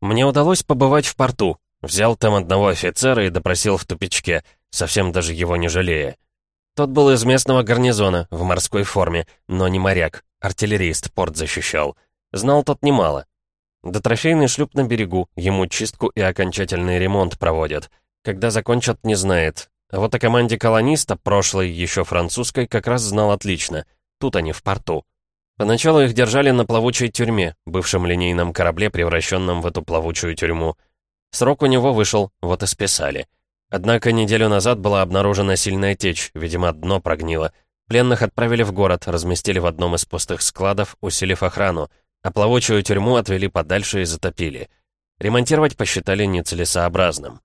Мне удалось побывать в порту. Взял там одного офицера и допросил в тупичке, совсем даже его не жалея. Тот был из местного гарнизона, в морской форме, но не моряк, артиллерист, порт защищал. Знал тот немало. До трофейный шлюп на берегу, ему чистку и окончательный ремонт проводят. Когда закончат, не знает. Вот о команде колониста, прошлой, еще французской, как раз знал отлично. Тут они, в порту. Поначалу их держали на плавучей тюрьме, бывшем линейном корабле, превращенном в эту плавучую тюрьму. Срок у него вышел, вот и списали. Однако неделю назад была обнаружена сильная течь, видимо, дно прогнило. Пленных отправили в город, разместили в одном из пустых складов, усилив охрану, а плавучую тюрьму отвели подальше и затопили. Ремонтировать посчитали нецелесообразным.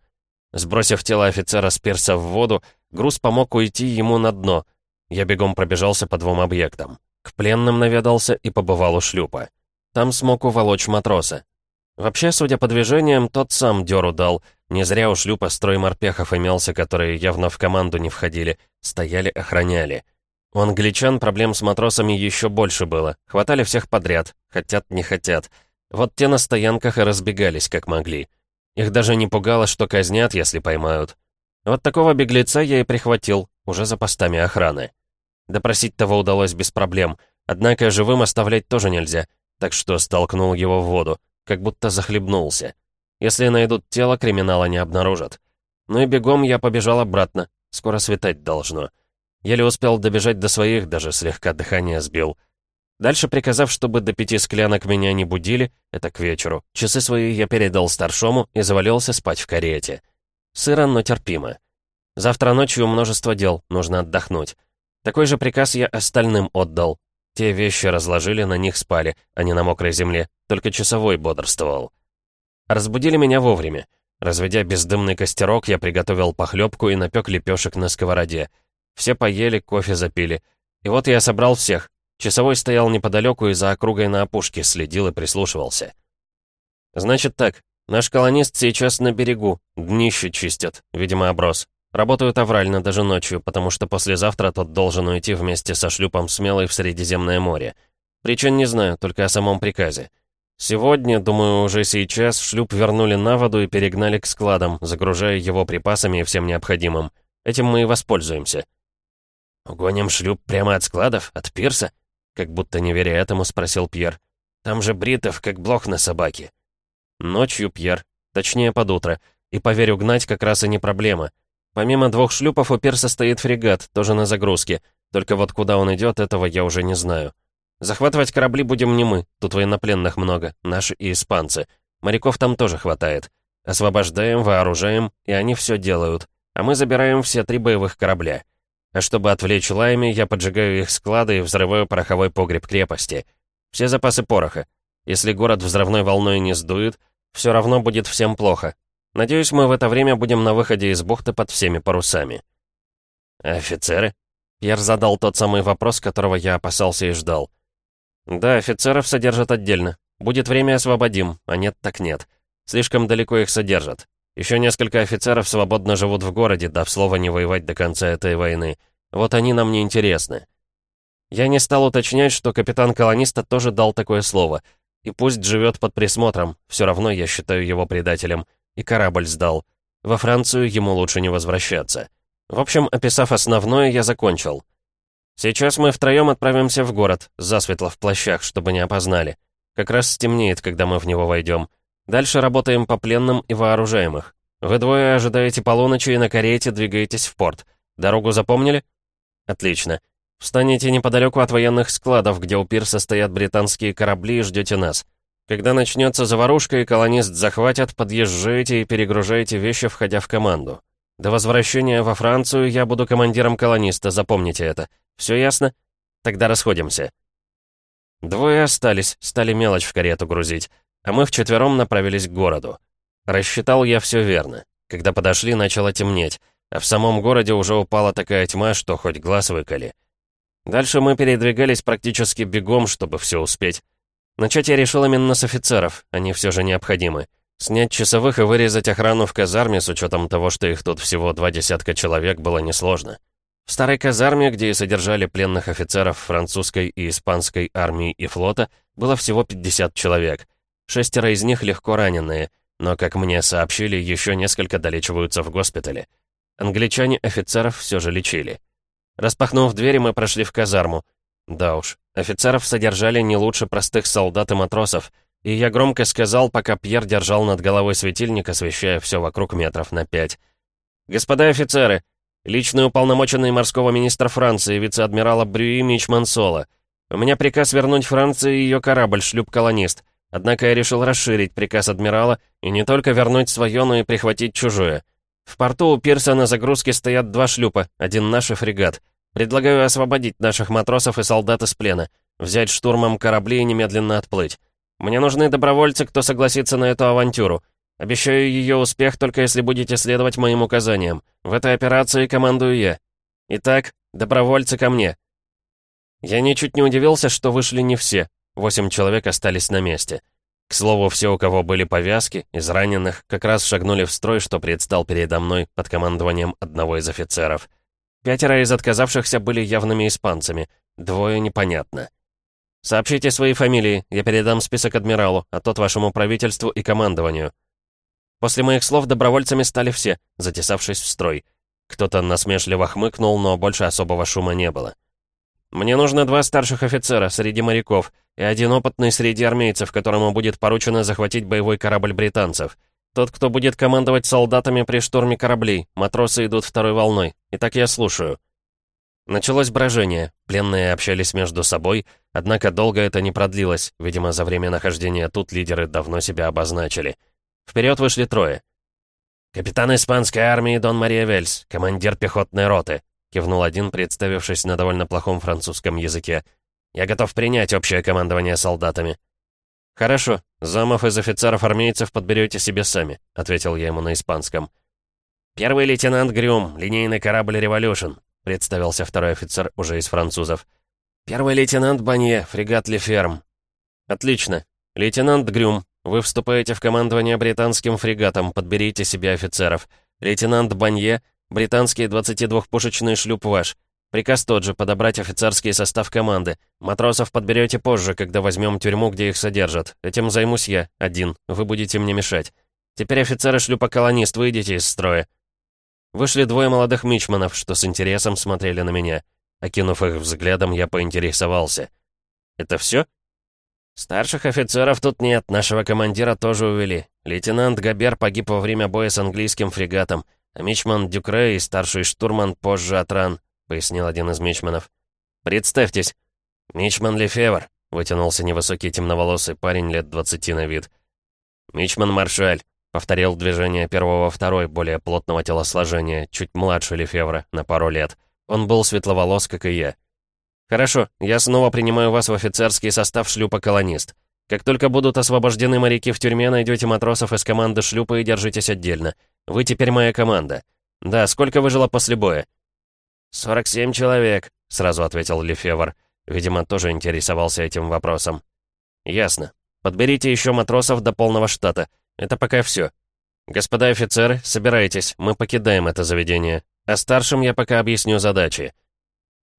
Сбросив тело офицера с пирса в воду, груз помог уйти ему на дно. Я бегом пробежался по двум объектам. К пленным наведался и побывал у шлюпа. Там смог уволочь матроса. Вообще, судя по движениям, тот сам дёру дал. Не зря у шлюпа строй морпехов имелся, которые явно в команду не входили. Стояли, охраняли. У англичан проблем с матросами еще больше было. Хватали всех подряд. Хотят, не хотят. Вот те на стоянках и разбегались, как могли. Их даже не пугало, что казнят, если поймают. Вот такого беглеца я и прихватил, уже за постами охраны. Допросить того удалось без проблем, однако живым оставлять тоже нельзя, так что столкнул его в воду, как будто захлебнулся. Если найдут тело, криминала не обнаружат. Ну и бегом я побежал обратно, скоро светать должно. Еле успел добежать до своих, даже слегка дыхание сбил. Дальше, приказав, чтобы до пяти склянок меня не будили, это к вечеру, часы свои я передал старшому и завалился спать в карете. Сыро, но терпимо. Завтра ночью множество дел, нужно отдохнуть. Такой же приказ я остальным отдал. Те вещи разложили, на них спали, а не на мокрой земле, только часовой бодрствовал. Разбудили меня вовремя. Разведя бездымный костерок, я приготовил похлебку и напек лепешек на сковороде. Все поели, кофе запили. И вот я собрал всех, Часовой стоял неподалеку и за округой на опушке следил и прислушивался. «Значит так, наш колонист сейчас на берегу, днище чистят, видимо, оброс. Работают аврально даже ночью, потому что послезавтра тот должен уйти вместе со шлюпом смелый в Средиземное море. Причин не знаю, только о самом приказе. Сегодня, думаю, уже сейчас, шлюп вернули на воду и перегнали к складам, загружая его припасами и всем необходимым. Этим мы и воспользуемся». «Угоним шлюп прямо от складов? От пирса?» Как будто не веря этому, спросил Пьер. «Там же бритов, как блох на собаке». «Ночью, Пьер. Точнее, под утро. И, поверю, гнать как раз и не проблема. Помимо двух шлюпов у пирса стоит фрегат, тоже на загрузке. Только вот куда он идет, этого я уже не знаю. Захватывать корабли будем не мы, тут военнопленных много, наши и испанцы. Моряков там тоже хватает. Освобождаем, вооружаем, и они все делают. А мы забираем все три боевых корабля. А чтобы отвлечь лаями, я поджигаю их склады и взрываю пороховой погреб крепости. Все запасы пороха. Если город взрывной волной не сдует, все равно будет всем плохо. Надеюсь, мы в это время будем на выходе из бухты под всеми парусами. «Офицеры?» Пьер задал тот самый вопрос, которого я опасался и ждал. «Да, офицеров содержат отдельно. Будет время освободим, а нет так нет. Слишком далеко их содержат. Еще несколько офицеров свободно живут в городе, дав слово не воевать до конца этой войны. Вот они нам не интересны. Я не стал уточнять, что капитан колониста тоже дал такое слово. И пусть живет под присмотром, все равно я считаю его предателем. И корабль сдал. Во Францию ему лучше не возвращаться. В общем, описав основное, я закончил. Сейчас мы втроем отправимся в город, засветло в плащах, чтобы не опознали. Как раз стемнеет, когда мы в него войдем. Дальше работаем по пленным и вооружаемых. Вы двое ожидаете полуночи и на карете двигаетесь в порт. Дорогу запомнили? Отлично. Встанете неподалеку от военных складов, где у пирса стоят британские корабли и ждете нас. Когда начнется заварушка и колонист захватят, подъезжайте и перегружайте вещи, входя в команду. До возвращения во Францию я буду командиром колониста, запомните это. Все ясно? Тогда расходимся. Двое остались, стали мелочь в карету грузить а мы вчетвером направились к городу. Рассчитал я все верно. Когда подошли, начало темнеть, а в самом городе уже упала такая тьма, что хоть глаз выколи. Дальше мы передвигались практически бегом, чтобы все успеть. Начать я решил именно с офицеров, они все же необходимы. Снять часовых и вырезать охрану в казарме, с учетом того, что их тут всего два десятка человек, было несложно. В старой казарме, где содержали пленных офицеров французской и испанской армии и флота, было всего 50 человек — Шестеро из них легко раненые, но, как мне сообщили, еще несколько долечиваются в госпитале. Англичане офицеров все же лечили. Распахнув двери, мы прошли в казарму. Да уж, офицеров содержали не лучше простых солдат и матросов, и я громко сказал, пока Пьер держал над головой светильник, освещая все вокруг метров на пять. «Господа офицеры, личный уполномоченный морского министра Франции, вице-адмирала Брюи Мичман Соло. У меня приказ вернуть Франции ее корабль, шлюп-колонист. Однако я решил расширить приказ адмирала и не только вернуть свое, но и прихватить чужое. В порту у пирса на загрузке стоят два шлюпа, один наш и фрегат. Предлагаю освободить наших матросов и солдат из плена, взять штурмом корабли и немедленно отплыть. Мне нужны добровольцы, кто согласится на эту авантюру. Обещаю ее успех, только если будете следовать моим указаниям. В этой операции командую я. Итак, добровольцы ко мне». Я ничуть не удивился, что вышли не все. Восемь человек остались на месте. К слову, все, у кого были повязки, из раненых, как раз шагнули в строй, что предстал передо мной под командованием одного из офицеров. Пятеро из отказавшихся были явными испанцами, двое непонятно. «Сообщите свои фамилии, я передам список адмиралу, а тот вашему правительству и командованию». После моих слов добровольцами стали все, затесавшись в строй. Кто-то насмешливо хмыкнул, но больше особого шума не было. «Мне нужно два старших офицера среди моряков и один опытный среди армейцев, которому будет поручено захватить боевой корабль британцев. Тот, кто будет командовать солдатами при штурме кораблей. Матросы идут второй волной. Итак, я слушаю». Началось брожение. Пленные общались между собой, однако долго это не продлилось. Видимо, за время нахождения тут лидеры давно себя обозначили. Вперед вышли трое. «Капитан испанской армии Дон Мария Вельс, командир пехотной роты», кивнул один, представившись на довольно плохом французском языке. «Я готов принять общее командование солдатами». «Хорошо, замов из офицеров-армейцев подберете себе сами», ответил я ему на испанском. «Первый лейтенант Грюм, линейный корабль «Революшн», представился второй офицер уже из французов. «Первый лейтенант Банье, фрегат Леферм». «Отлично. Лейтенант Грюм, вы вступаете в командование британским фрегатом, подберите себе офицеров. Лейтенант Банье, британский 22-пушечный шлюп ваш. Приказ тот же, подобрать офицерский состав команды. Матросов подберете позже, когда возьмем тюрьму, где их содержат. Этим займусь я, один. Вы будете мне мешать. Теперь офицеры шлюпа-колонист, выйдите из строя. Вышли двое молодых мичманов, что с интересом смотрели на меня. Окинув их взглядом, я поинтересовался. «Это все?» «Старших офицеров тут нет, нашего командира тоже увели. Лейтенант Габер погиб во время боя с английским фрегатом, а мичман Дюкре и старший штурман позже от ран», — пояснил один из мичманов. «Представьтесь». «Мичман Лефевр», — вытянулся невысокий темноволосый парень лет двадцати на вид. «Мичман Маршаль», — повторил движение первого второй, более плотного телосложения, чуть младше Лефевра, на пару лет. Он был светловолос, как и я. «Хорошо, я снова принимаю вас в офицерский состав шлюпа «Колонист». Как только будут освобождены моряки в тюрьме, найдете матросов из команды шлюпа и держитесь отдельно. Вы теперь моя команда. Да, сколько выжило после боя?» «Сорок семь человек», — сразу ответил Лефевр. Видимо, тоже интересовался этим вопросом. «Ясно. Подберите еще матросов до полного штата. Это пока все. Господа офицеры, собирайтесь, мы покидаем это заведение. А старшим я пока объясню задачи».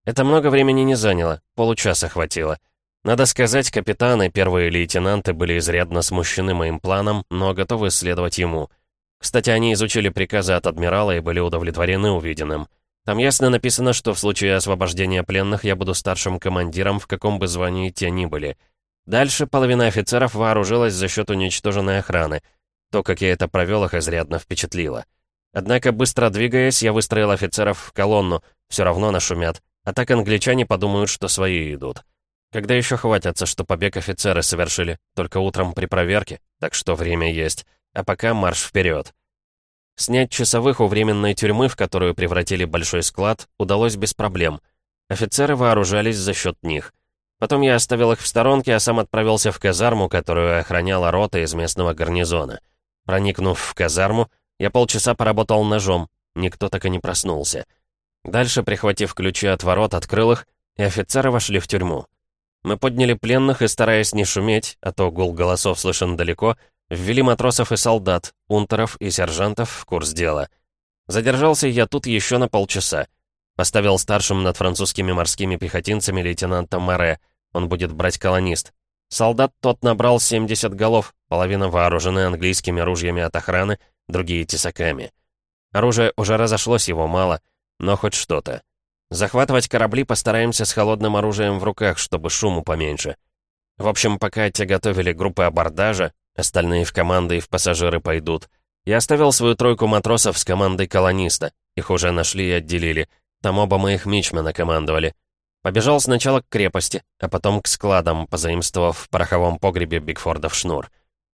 Это много времени не заняло, получаса хватило. Надо сказать, капитаны первые лейтенанты были изрядно смущены моим планом, но готовы следовать ему. Кстати, они изучили приказы от адмирала и были удовлетворены увиденным. Там ясно написано, что в случае освобождения пленных я буду старшим командиром, в каком бы звании те ни были. Дальше половина офицеров вооружилась за счет уничтоженной охраны. То, как я это провел, их изрядно впечатлило. Однако, быстро двигаясь, я выстроил офицеров в колонну, все равно нашумят, а так англичане подумают, что свои идут. Когда еще хватятся, что побег офицеры совершили? Только утром при проверке, так что время есть. А пока марш вперед. Снять часовых у временной тюрьмы, в которую превратили большой склад, удалось без проблем. Офицеры вооружались за счет них. Потом я оставил их в сторонке, а сам отправился в казарму, которую охраняла рота из местного гарнизона. Проникнув в казарму, я полчаса поработал ножом, никто так и не проснулся. Дальше, прихватив ключи от ворот, открыл их, и офицеры вошли в тюрьму. Мы подняли пленных и, стараясь не шуметь, а то гул голосов слышен далеко, ввели матросов и солдат, унтеров и сержантов в курс дела. Задержался я тут еще на полчаса. Поставил старшим над французскими морскими пехотинцами лейтенанта Море, он будет брать колонист. Солдат тот набрал 70 голов, половина вооружены английскими ружьями от охраны, другие — тесаками. Оружие уже разошлось его мало, но хоть что-то. Захватывать корабли постараемся с холодным оружием в руках, чтобы шуму поменьше. В общем, пока те готовили группы абордажа, остальные в команды и в пассажиры пойдут, я оставил свою тройку матросов с командой колониста. Их уже нашли и отделили. Там оба моих мичмена командовали. Побежал сначала к крепости, а потом к складам, позаимствовав в пороховом погребе Бигфордов шнур.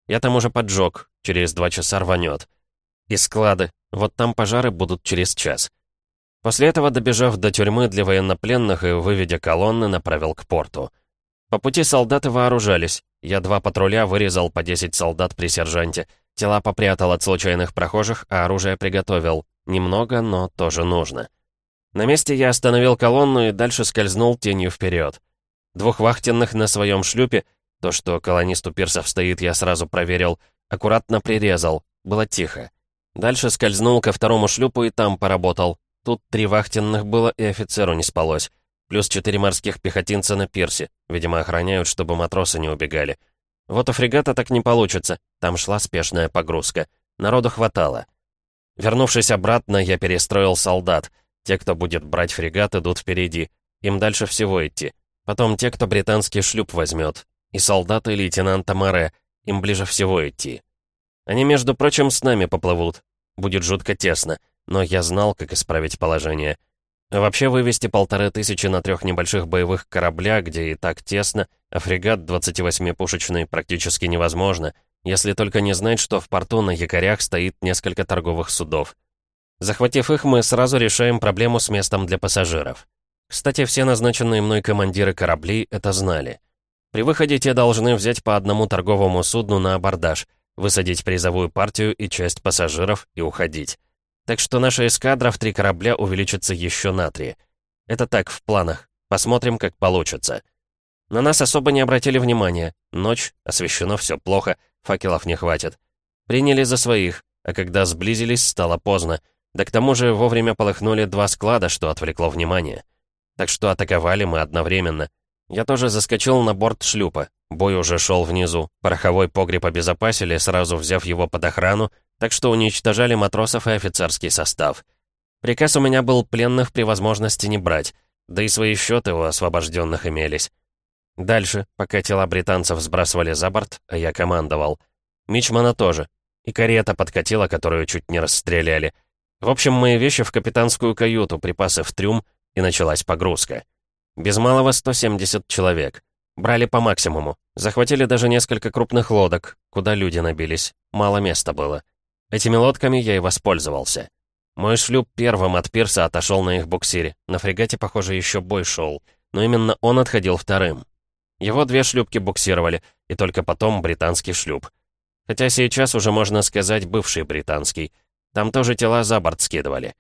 Я там уже поджег, через два часа рванет. И склады, вот там пожары будут через час. После этого, добежав до тюрьмы для военнопленных и выведя колонны, направил к порту. По пути солдаты вооружались. Я два патруля вырезал по 10 солдат при сержанте. Тела попрятал от случайных прохожих, а оружие приготовил. Немного, но тоже нужно. На месте я остановил колонну и дальше скользнул тенью вперед. Двух вахтенных на своем шлюпе, то, что колонист у пирсов стоит, я сразу проверил, аккуратно прирезал. Было тихо. Дальше скользнул ко второму шлюпу и там поработал. Тут три вахтенных было, и офицеру не спалось. Плюс четыре морских пехотинца на пирсе. Видимо, охраняют, чтобы матросы не убегали. Вот у фрегата так не получится. Там шла спешная погрузка. Народу хватало. Вернувшись обратно, я перестроил солдат. Те, кто будет брать фрегат, идут впереди. Им дальше всего идти. Потом те, кто британский шлюп возьмет. И солдаты лейтенанта Море. Им ближе всего идти. Они, между прочим, с нами поплывут. Будет жутко тесно но я знал, как исправить положение. Вообще вывести полторы тысячи на трех небольших боевых корабля, где и так тесно, а фрегат 28-пушечный практически невозможно, если только не знать, что в порту на якорях стоит несколько торговых судов. Захватив их, мы сразу решаем проблему с местом для пассажиров. Кстати, все назначенные мной командиры кораблей это знали. При выходе те должны взять по одному торговому судну на абордаж, высадить призовую партию и часть пассажиров и уходить. Так что наша эскадра в три корабля увеличится еще на три. Это так, в планах. Посмотрим, как получится. На нас особо не обратили внимания. Ночь, освещено все плохо, факелов не хватит. Приняли за своих, а когда сблизились, стало поздно. Да к тому же вовремя полыхнули два склада, что отвлекло внимание. Так что атаковали мы одновременно. Я тоже заскочил на борт шлюпа. Бой уже шел внизу. Пороховой погреб обезопасили, сразу взяв его под охрану, так что уничтожали матросов и офицерский состав. Приказ у меня был пленных при возможности не брать, да и свои счеты у освобожденных имелись. Дальше, пока тела британцев сбрасывали за борт, а я командовал. Мичмана тоже. И карета подкатила, которую чуть не расстреляли. В общем, мои вещи в капитанскую каюту, припасы в трюм, и началась погрузка. Без малого 170 человек. Брали по максимуму. Захватили даже несколько крупных лодок, куда люди набились. Мало места было. Этими лодками я и воспользовался. Мой шлюп первым от пирса отошел на их буксире. На фрегате, похоже, еще бой шел. Но именно он отходил вторым. Его две шлюпки буксировали, и только потом британский шлюп. Хотя сейчас уже можно сказать бывший британский. Там тоже тела за борт скидывали.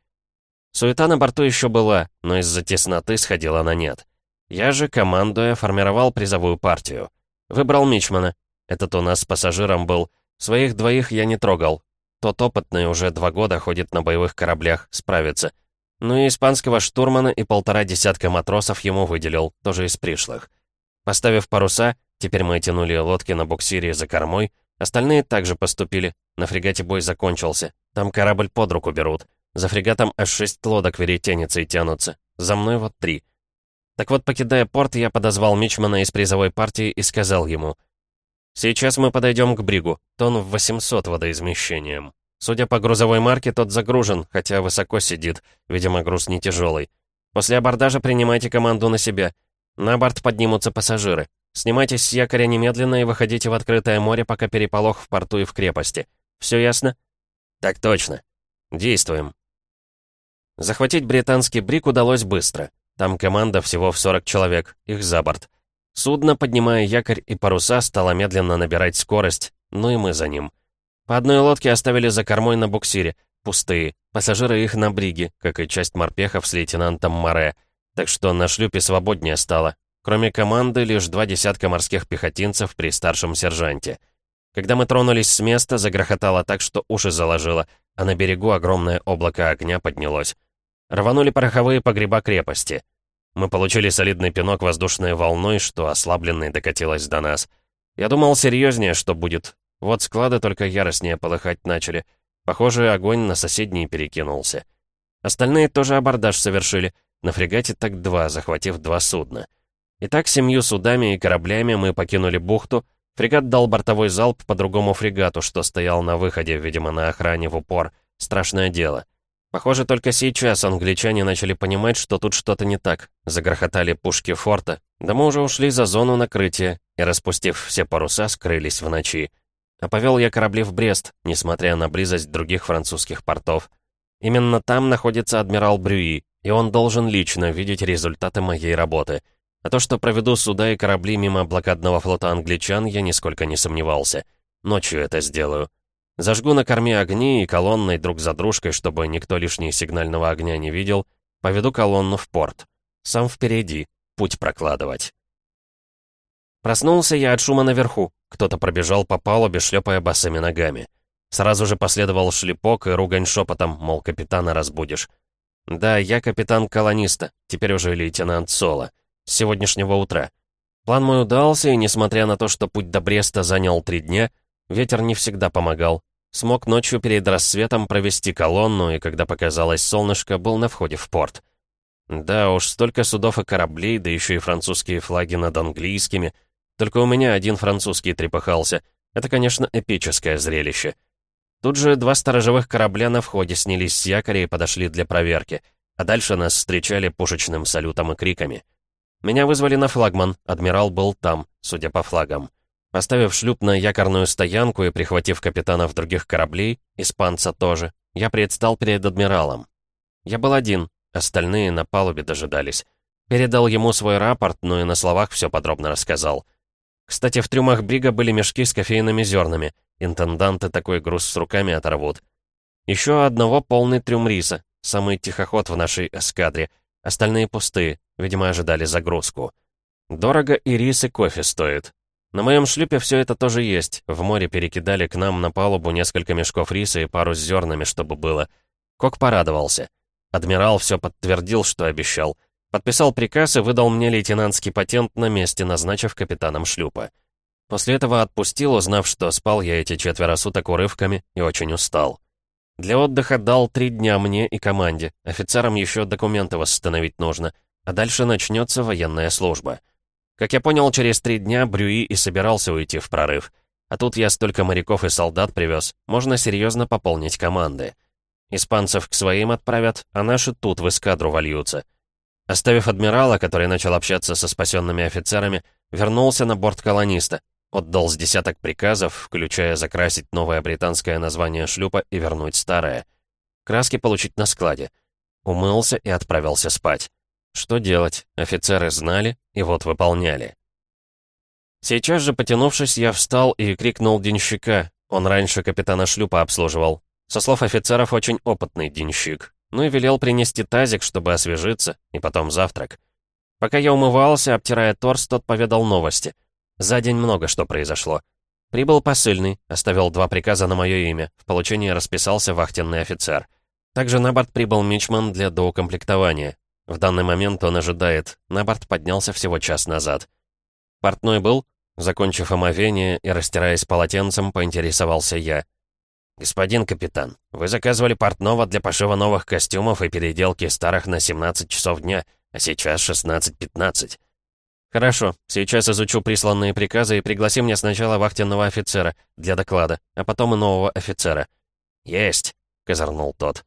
Суета на борту еще была, но из-за тесноты сходила на нет. Я же, командуя, формировал призовую партию. Выбрал Мичмана. Этот у нас пассажиром был. Своих двоих я не трогал, тот опытный уже два года ходит на боевых кораблях, справится. Ну и испанского штурмана и полтора десятка матросов ему выделил, тоже из пришлых. Поставив паруса, теперь мы тянули лодки на буксире за кормой, остальные также поступили. На фрегате бой закончился. Там корабль под руку берут. За фрегатом аж шесть лодок веретенницей тянутся. За мной вот три. Так вот, покидая порт, я подозвал Мичмана из призовой партии и сказал ему — Сейчас мы подойдем к бригу, тон в 800 водоизмещением. Судя по грузовой марке, тот загружен, хотя высоко сидит, видимо, груз не тяжелый. После абордажа принимайте команду на себя. На борт поднимутся пассажиры. Снимайтесь с якоря немедленно и выходите в открытое море, пока переполох в порту и в крепости. Все ясно? Так точно. Действуем. Захватить британский брик удалось быстро. Там команда всего в 40 человек, их за борт. Судно, поднимая якорь и паруса, стало медленно набирать скорость, ну и мы за ним. По одной лодке оставили за кормой на буксире, пустые, пассажиры их на бриге, как и часть морпехов с лейтенантом Море, так что на шлюпе свободнее стало. Кроме команды, лишь два десятка морских пехотинцев при старшем сержанте. Когда мы тронулись с места, загрохотало так, что уши заложило, а на берегу огромное облако огня поднялось. Рванули пороховые погреба крепости. Мы получили солидный пинок воздушной волной, что ослабленной докатилась до нас. Я думал серьезнее, что будет. Вот склады только яростнее полыхать начали. Похоже, огонь на соседние перекинулся. Остальные тоже абордаж совершили. На фрегате так два, захватив два судна. Итак, семью судами и кораблями мы покинули бухту. Фрегат дал бортовой залп по другому фрегату, что стоял на выходе, видимо, на охране в упор. Страшное дело. Похоже, только сейчас англичане начали понимать, что тут что-то не так. Загрохотали пушки форта. Да мы уже ушли за зону накрытия и, распустив все паруса, скрылись в ночи. А повел я корабли в Брест, несмотря на близость других французских портов. Именно там находится адмирал Брюи, и он должен лично видеть результаты моей работы. А то, что проведу суда и корабли мимо блокадного флота англичан, я нисколько не сомневался. Ночью это сделаю. Зажгу на корме огни и колонной друг за дружкой, чтобы никто лишней сигнального огня не видел, поведу колонну в порт. Сам впереди, путь прокладывать. Проснулся я от шума наверху. Кто-то пробежал по палубе, шлепая босыми ногами. Сразу же последовал шлепок и ругань шепотом, мол, капитана разбудишь. Да, я капитан колониста, теперь уже лейтенант Соло. С сегодняшнего утра. План мой удался, и несмотря на то, что путь до Бреста занял три дня, ветер не всегда помогал. Смог ночью перед рассветом провести колонну, и когда показалось солнышко, был на входе в порт. Да уж, столько судов и кораблей, да еще и французские флаги над английскими. Только у меня один французский трепыхался. Это, конечно, эпическое зрелище. Тут же два сторожевых корабля на входе снялись с якоря и подошли для проверки, а дальше нас встречали пушечным салютом и криками. Меня вызвали на флагман, адмирал был там, судя по флагам. Поставив шлюп на якорную стоянку и прихватив капитанов других кораблей, испанца тоже, я предстал перед адмиралом. Я был один, остальные на палубе дожидались. Передал ему свой рапорт, но и на словах все подробно рассказал. Кстати, в трюмах Брига были мешки с кофейными зернами. Интенданты такой груз с руками оторвут. Еще одного полный трюм риса, самый тихоход в нашей эскадре. Остальные пустые, видимо, ожидали загрузку. Дорого и рис, и кофе стоит. На моем шлюпе все это тоже есть. В море перекидали к нам на палубу несколько мешков риса и пару с зернами, чтобы было. Кок порадовался. Адмирал все подтвердил, что обещал. Подписал приказ и выдал мне лейтенантский патент на месте, назначив капитаном шлюпа. После этого отпустил, узнав, что спал я эти четверо суток урывками и очень устал. Для отдыха дал три дня мне и команде. Офицерам еще документы восстановить нужно. А дальше начнется военная служба. Как я понял, через три дня Брюи и собирался уйти в прорыв. А тут я столько моряков и солдат привез, можно серьезно пополнить команды. Испанцев к своим отправят, а наши тут в эскадру вольются. Оставив адмирала, который начал общаться со спасенными офицерами, вернулся на борт колониста, отдал с десяток приказов, включая закрасить новое британское название шлюпа и вернуть старое. Краски получить на складе. Умылся и отправился спать. Что делать? Офицеры знали и вот выполняли. Сейчас же, потянувшись, я встал и крикнул денщика. Он раньше капитана шлюпа обслуживал. Со слов офицеров, очень опытный денщик. Ну и велел принести тазик, чтобы освежиться, и потом завтрак. Пока я умывался, обтирая торс, тот поведал новости. За день много что произошло. Прибыл посыльный, оставил два приказа на мое имя. В получении расписался вахтенный офицер. Также на борт прибыл мичман для доукомплектования. В данный момент он ожидает. На борт поднялся всего час назад. Портной был? Закончив омовение и растираясь полотенцем, поинтересовался я. «Господин капитан, вы заказывали портного для пошива новых костюмов и переделки старых на 17 часов дня, а сейчас 16.15». «Хорошо, сейчас изучу присланные приказы и пригласи мне сначала вахтенного офицера для доклада, а потом и нового офицера». «Есть», — козырнул тот.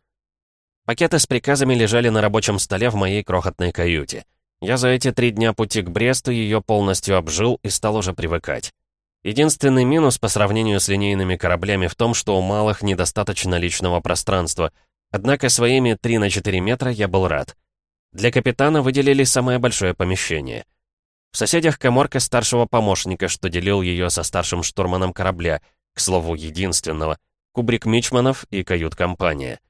Пакеты с приказами лежали на рабочем столе в моей крохотной каюте. Я за эти три дня пути к Бресту ее полностью обжил и стал уже привыкать. Единственный минус по сравнению с линейными кораблями в том, что у малых недостаточно личного пространства. Однако своими 3 на 4 метра я был рад. Для капитана выделили самое большое помещение. В соседях коморка старшего помощника, что делил ее со старшим штурманом корабля, к слову, единственного, кубрик мичманов и кают-компания.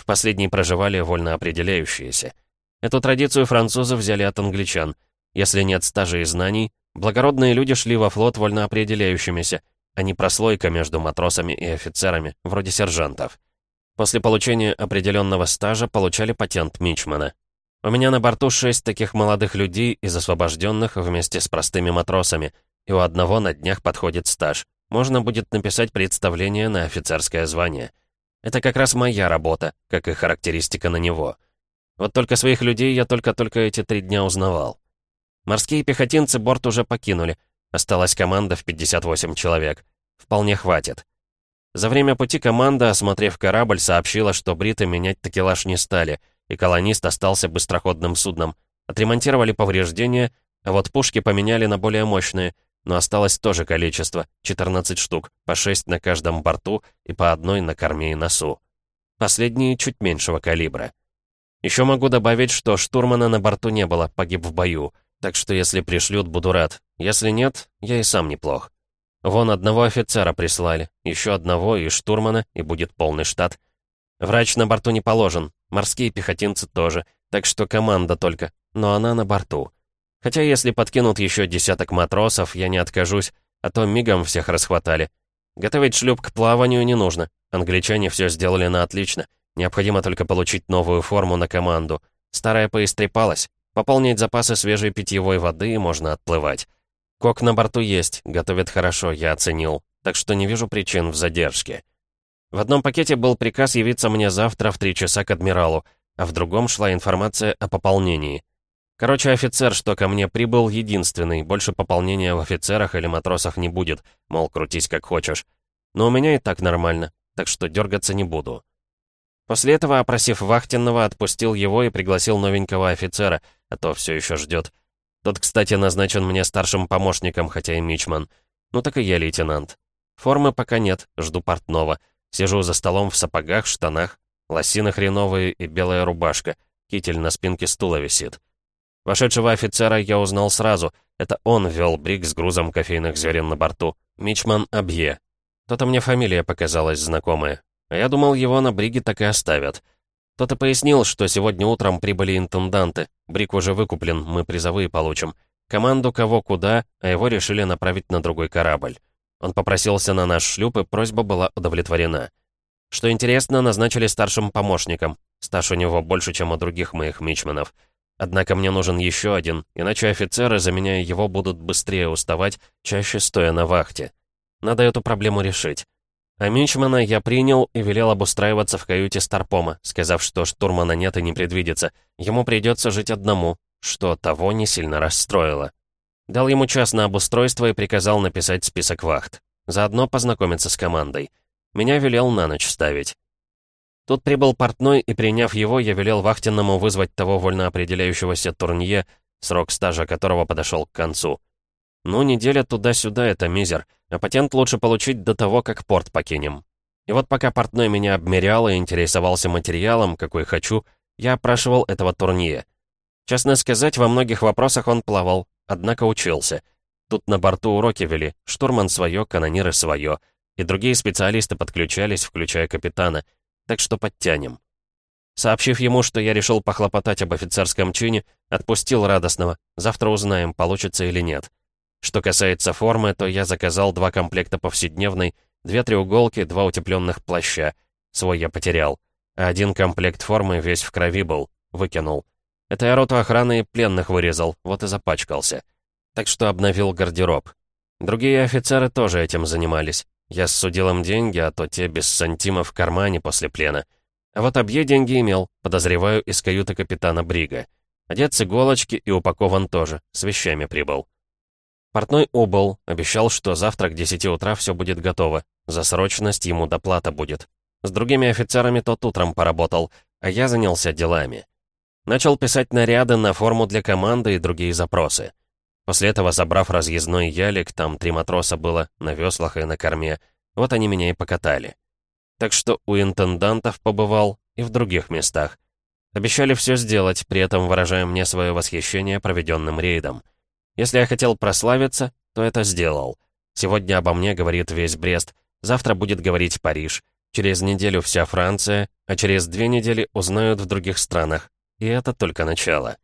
В последней проживали вольно определяющиеся. Эту традицию французы взяли от англичан. Если нет стажа и знаний, благородные люди шли во флот вольно определяющимися, а не прослойка между матросами и офицерами, вроде сержантов. После получения определенного стажа получали патент Мичмана. У меня на борту шесть таких молодых людей из освобожденных вместе с простыми матросами, и у одного на днях подходит стаж. Можно будет написать представление на офицерское звание. Это как раз моя работа, как и характеристика на него. Вот только своих людей я только-только эти три дня узнавал. Морские пехотинцы борт уже покинули. Осталась команда в 58 человек. Вполне хватит. За время пути команда, осмотрев корабль, сообщила, что бриты менять такелаж не стали, и колонист остался быстроходным судном. Отремонтировали повреждения, а вот пушки поменяли на более мощные, но осталось тоже количество — 14 штук, по 6 на каждом борту и по одной на корме и носу. Последние чуть меньшего калибра. Еще могу добавить, что штурмана на борту не было, погиб в бою, так что если пришлют, буду рад. Если нет, я и сам неплох. Вон одного офицера прислали, еще одного и штурмана, и будет полный штат. Врач на борту не положен, морские пехотинцы тоже, так что команда только, но она на борту. Хотя если подкинут еще десяток матросов, я не откажусь, а то мигом всех расхватали. Готовить шлюп к плаванию не нужно. Англичане все сделали на отлично. Необходимо только получить новую форму на команду. Старая поистрепалась. Пополнить запасы свежей питьевой воды можно отплывать. Кок на борту есть, готовит хорошо, я оценил, так что не вижу причин в задержке. В одном пакете был приказ явиться мне завтра в три часа к адмиралу, а в другом шла информация о пополнении. Короче, офицер, что ко мне прибыл, единственный, больше пополнения в офицерах или матросах не будет, мол, крутись как хочешь. Но у меня и так нормально, так что дергаться не буду. После этого, опросив вахтенного, отпустил его и пригласил новенького офицера, а то все еще ждет. Тот, кстати, назначен мне старшим помощником, хотя и мичман. Ну так и я лейтенант. Формы пока нет, жду портного. Сижу за столом в сапогах, штанах, лосины хреновые и белая рубашка. Китель на спинке стула висит. Вошедшего офицера я узнал сразу. Это он вел брик с грузом кофейных зерен на борту. Мичман Абье. То-то мне фамилия показалась знакомая. А я думал, его на бриге так и оставят. Кто-то пояснил, что сегодня утром прибыли интенданты. Брик уже выкуплен, мы призовые получим. Команду кого куда, а его решили направить на другой корабль. Он попросился на наш шлюп, и просьба была удовлетворена. Что интересно, назначили старшим помощником. Стаж у него больше, чем у других моих мичманов. Однако мне нужен еще один, иначе офицеры, заменяя его, будут быстрее уставать, чаще стоя на вахте. Надо эту проблему решить. А Мичмана я принял и велел обустраиваться в каюте Старпома, сказав, что штурмана нет и не предвидится. Ему придется жить одному, что того не сильно расстроило. Дал ему час на обустройство и приказал написать список вахт. Заодно познакомиться с командой. Меня велел на ночь ставить. Тут прибыл портной, и, приняв его, я велел вахтенному вызвать того вольно определяющегося турнье, срок стажа которого подошел к концу. Ну, неделя туда-сюда — это мизер, а патент лучше получить до того, как порт покинем. И вот пока портной меня обмерял и интересовался материалом, какой хочу, я опрашивал этого турнира. Честно сказать, во многих вопросах он плавал, однако учился. Тут на борту уроки вели, штурман свое, канониры свое, и другие специалисты подключались, включая капитана, так что подтянем. Сообщив ему, что я решил похлопотать об офицерском чине, отпустил радостного, завтра узнаем, получится или нет. Что касается формы, то я заказал два комплекта повседневной, две треуголки, два утепленных плаща. Свой я потерял. А один комплект формы весь в крови был. Выкинул. Это я роту охраны пленных вырезал, вот и запачкался. Так что обновил гардероб. Другие офицеры тоже этим занимались. Я ссудил им деньги, а то те без сантима в кармане после плена. А вот объе деньги имел, подозреваю, из каюты капитана Брига. Одет с иголочки и упакован тоже, с вещами прибыл. Портной убыл, обещал, что завтра к 10 утра все будет готово. За срочность ему доплата будет. С другими офицерами тот утром поработал, а я занялся делами. Начал писать наряды на форму для команды и другие запросы. После этого, забрав разъездной ялик, там три матроса было, на веслах и на корме, вот они меня и покатали. Так что у интендантов побывал и в других местах. Обещали все сделать, при этом выражая мне свое восхищение проведенным рейдом. Если я хотел прославиться, то это сделал. Сегодня обо мне говорит весь Брест, завтра будет говорить Париж, через неделю вся Франция, а через две недели узнают в других странах. И это только начало.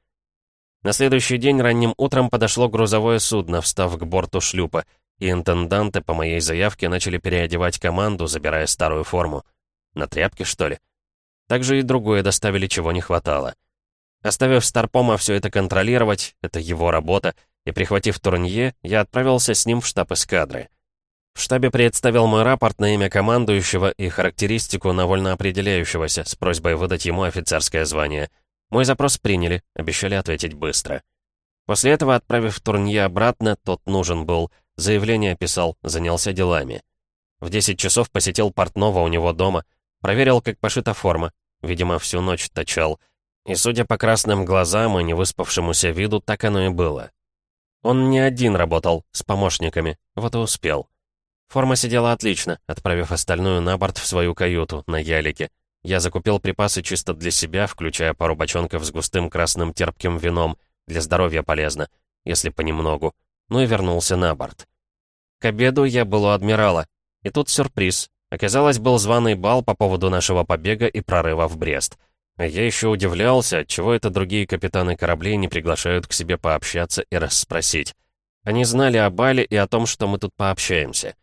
На следующий день ранним утром подошло грузовое судно, встав к борту шлюпа, и интенданты по моей заявке начали переодевать команду, забирая старую форму. На тряпке, что ли? Также и другое доставили, чего не хватало. Оставив Старпома все это контролировать, это его работа, и, прихватив Турнье, я отправился с ним в штаб эскадры. В штабе представил мой рапорт на имя командующего и характеристику на вольно определяющегося с просьбой выдать ему офицерское звание. Мой запрос приняли, обещали ответить быстро. После этого, отправив Турнье обратно, тот нужен был, заявление писал, занялся делами. В 10 часов посетил портного у него дома, проверил, как пошита форма, видимо, всю ночь точал. И, судя по красным глазам и невыспавшемуся виду, так оно и было. Он не один работал, с помощниками, вот и успел. Форма сидела отлично, отправив остальную на борт в свою каюту, на ялике. Я закупил припасы чисто для себя, включая пару бочонков с густым красным терпким вином. Для здоровья полезно, если понемногу. Ну и вернулся на борт. К обеду я был у адмирала. И тут сюрприз. Оказалось, был званый бал по поводу нашего побега и прорыва в Брест. Я еще удивлялся, отчего это другие капитаны кораблей не приглашают к себе пообщаться и расспросить. Они знали о бале и о том, что мы тут пообщаемся.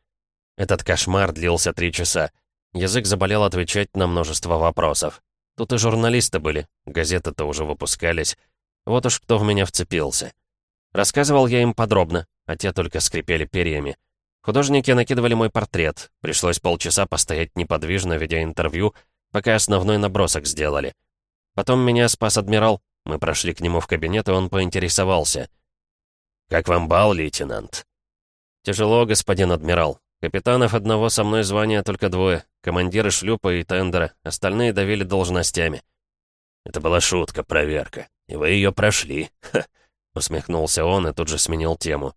Этот кошмар длился три часа. Язык заболел отвечать на множество вопросов. Тут и журналисты были, газеты-то уже выпускались. Вот уж кто в меня вцепился. Рассказывал я им подробно, а те только скрипели перьями. Художники накидывали мой портрет. Пришлось полчаса постоять неподвижно, ведя интервью, пока основной набросок сделали. Потом меня спас адмирал. Мы прошли к нему в кабинет, и он поинтересовался. «Как вам бал, лейтенант?» «Тяжело, господин адмирал. Капитанов одного со мной звания только двое. Командиры шлюпа и тендера. Остальные давили должностями. Это была шутка, проверка. И вы ее прошли. Ха. Усмехнулся он и тут же сменил тему.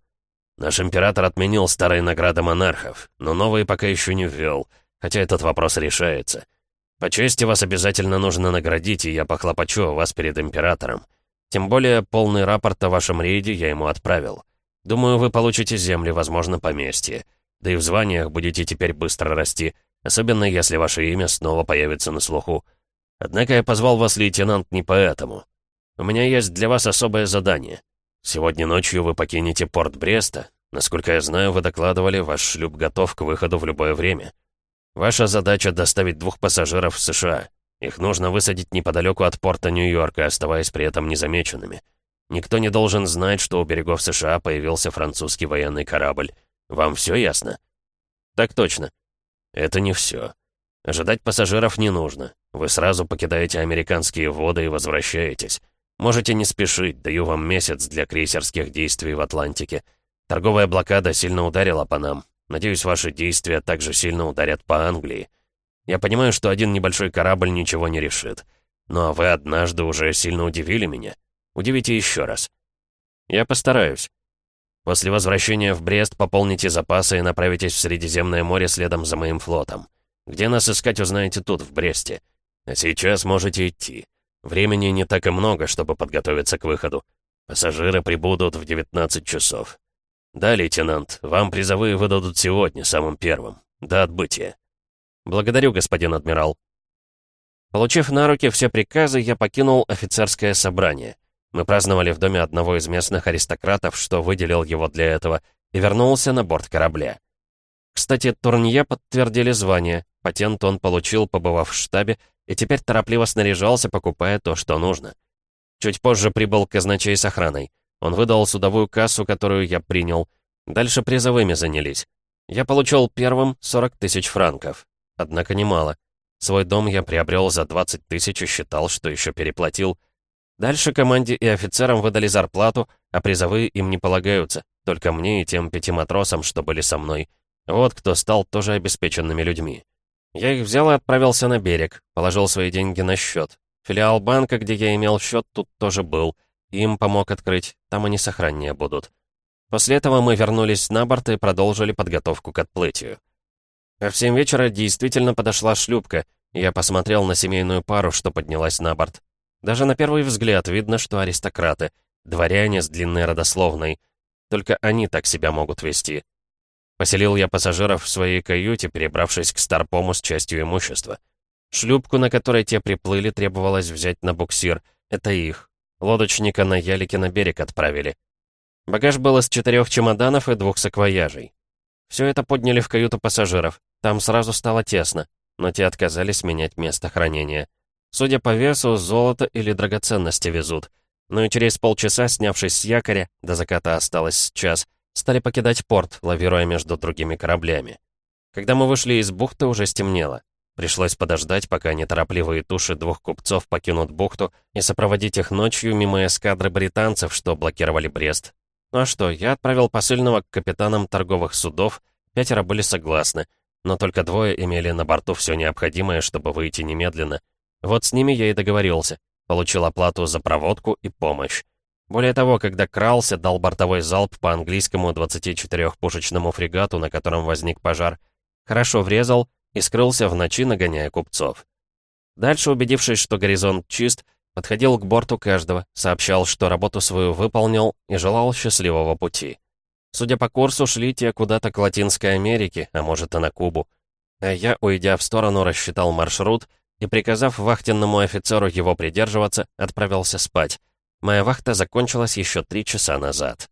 Наш император отменил старые награды монархов, но новые пока еще не ввел, хотя этот вопрос решается. По чести вас обязательно нужно наградить, и я похлопочу о вас перед императором. Тем более полный рапорт о вашем рейде я ему отправил. Думаю, вы получите земли, возможно, поместье. Да и в званиях будете теперь быстро расти, особенно если ваше имя снова появится на слуху. Однако я позвал вас, лейтенант, не поэтому. У меня есть для вас особое задание. Сегодня ночью вы покинете порт Бреста. Насколько я знаю, вы докладывали, ваш шлюп готов к выходу в любое время. Ваша задача — доставить двух пассажиров в США. Их нужно высадить неподалеку от порта Нью-Йорка, оставаясь при этом незамеченными. Никто не должен знать, что у берегов США появился французский военный корабль. Вам все ясно?» «Так точно». «Это не все. Ожидать пассажиров не нужно. Вы сразу покидаете американские воды и возвращаетесь. Можете не спешить, даю вам месяц для крейсерских действий в Атлантике. Торговая блокада сильно ударила по нам. Надеюсь, ваши действия также сильно ударят по Англии. Я понимаю, что один небольшой корабль ничего не решит. Но вы однажды уже сильно удивили меня. Удивите еще раз. Я постараюсь. После возвращения в Брест пополните запасы и направитесь в Средиземное море следом за моим флотом. Где нас искать, узнаете тут, в Бресте. А сейчас можете идти. Времени не так и много, чтобы подготовиться к выходу. Пассажиры прибудут в 19 часов. Да, лейтенант, вам призовые выдадут сегодня, самым первым. До отбытия. Благодарю, господин адмирал. Получив на руки все приказы, я покинул офицерское собрание. Мы праздновали в доме одного из местных аристократов, что выделил его для этого, и вернулся на борт корабля. Кстати, Турнье подтвердили звание, патент он получил, побывав в штабе, и теперь торопливо снаряжался, покупая то, что нужно. Чуть позже прибыл казначей с охраной. Он выдал судовую кассу, которую я принял. Дальше призовыми занялись. Я получил первым 40 тысяч франков. Однако немало. Свой дом я приобрел за 20 тысяч и считал, что еще переплатил. Дальше команде и офицерам выдали зарплату, а призовые им не полагаются, только мне и тем пяти матросам, что были со мной. Вот кто стал тоже обеспеченными людьми. Я их взял и отправился на берег, положил свои деньги на счет. Филиал банка, где я имел счет, тут тоже был. Им помог открыть, там они сохраннее будут. После этого мы вернулись на борт и продолжили подготовку к отплытию. А в семь вечера действительно подошла шлюпка, и я посмотрел на семейную пару, что поднялась на борт. Даже на первый взгляд видно, что аристократы, дворяне с длинной родословной. Только они так себя могут вести. Поселил я пассажиров в своей каюте, перебравшись к Старпому с частью имущества. Шлюпку, на которой те приплыли, требовалось взять на буксир. Это их. Лодочника на ялике на берег отправили. Багаж был из четырех чемоданов и двух саквояжей. Все это подняли в каюту пассажиров. Там сразу стало тесно, но те отказались менять место хранения. Судя по весу, золото или драгоценности везут. Ну и через полчаса, снявшись с якоря, до заката осталось час, стали покидать порт, лавируя между другими кораблями. Когда мы вышли из бухты, уже стемнело. Пришлось подождать, пока неторопливые туши двух купцов покинут бухту и сопроводить их ночью мимо эскадры британцев, что блокировали Брест. Ну а что, я отправил посыльного к капитанам торговых судов, пятеро были согласны, но только двое имели на борту все необходимое, чтобы выйти немедленно. Вот с ними я и договорился. Получил оплату за проводку и помощь. Более того, когда крался, дал бортовой залп по английскому 24-пушечному фрегату, на котором возник пожар. Хорошо врезал и скрылся в ночи, нагоняя купцов. Дальше, убедившись, что горизонт чист, подходил к борту каждого, сообщал, что работу свою выполнил и желал счастливого пути. Судя по курсу, шли те куда-то к Латинской Америке, а может и на Кубу. А я, уйдя в сторону, рассчитал маршрут и, приказав вахтенному офицеру его придерживаться, отправился спать. Моя вахта закончилась еще три часа назад.